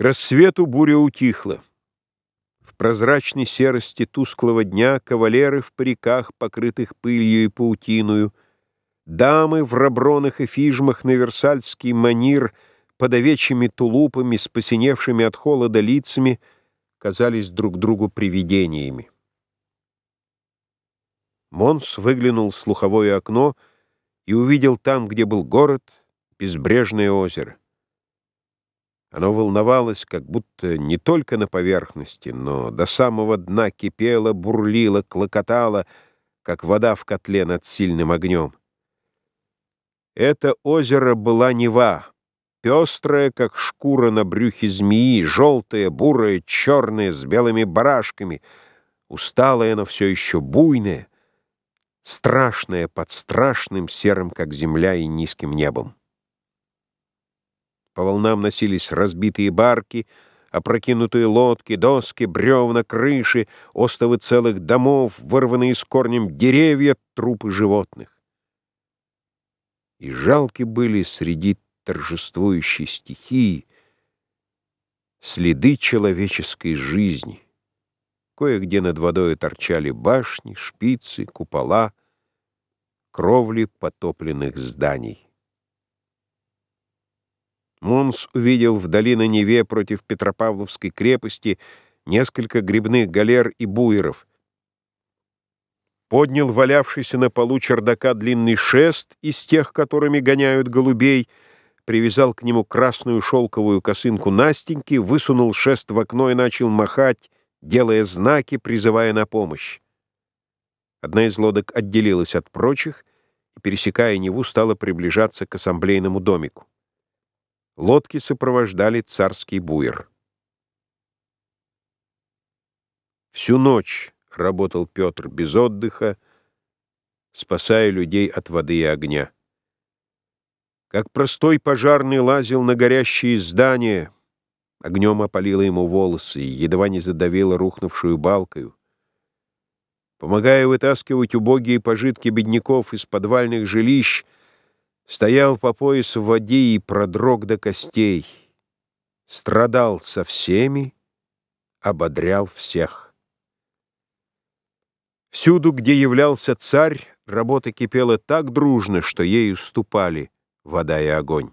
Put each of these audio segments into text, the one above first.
К рассвету буря утихла. В прозрачной серости тусклого дня кавалеры в париках, покрытых пылью и паутиною, дамы в рабронах и фижмах на версальский манир под овечьими тулупами с посиневшими от холода лицами казались друг другу привидениями. Монс выглянул в слуховое окно и увидел там, где был город, безбрежное озеро. Оно волновалось, как будто не только на поверхности, но до самого дна кипело, бурлило, клокотало, как вода в котле над сильным огнем. Это озеро была Нева, пестрая, как шкура на брюхе змеи, желтая, бурая, черная, с белыми барашками, усталая, но все еще буйная, страшная под страшным серым, как земля, и низким небом. По волнам носились разбитые барки, опрокинутые лодки, доски, бревна, крыши, остовы целых домов, вырванные с корнем деревья, трупы животных. И жалки были среди торжествующей стихии следы человеческой жизни. Кое-где над водой торчали башни, шпицы, купола, кровли потопленных зданий. Монс увидел вдали на Неве против Петропавловской крепости несколько грибных галер и буеров. Поднял валявшийся на полу чердака длинный шест из тех, которыми гоняют голубей, привязал к нему красную шелковую косынку Настеньки, высунул шест в окно и начал махать, делая знаки, призывая на помощь. Одна из лодок отделилась от прочих и, пересекая Неву, стала приближаться к ассамблейному домику. Лодки сопровождали царский буер. Всю ночь работал Петр без отдыха, спасая людей от воды и огня. Как простой пожарный лазил на горящие здания, огнем опалило ему волосы и едва не задавило рухнувшую балкою. Помогая вытаскивать убогие пожитки бедняков из подвальных жилищ, Стоял по пояс в воде и продрог до костей. Страдал со всеми, ободрял всех. Всюду, где являлся царь, работа кипела так дружно, что ею ступали вода и огонь.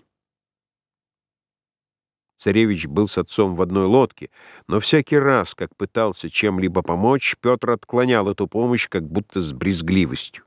Царевич был с отцом в одной лодке, но всякий раз, как пытался чем-либо помочь, Петр отклонял эту помощь как будто с брезгливостью.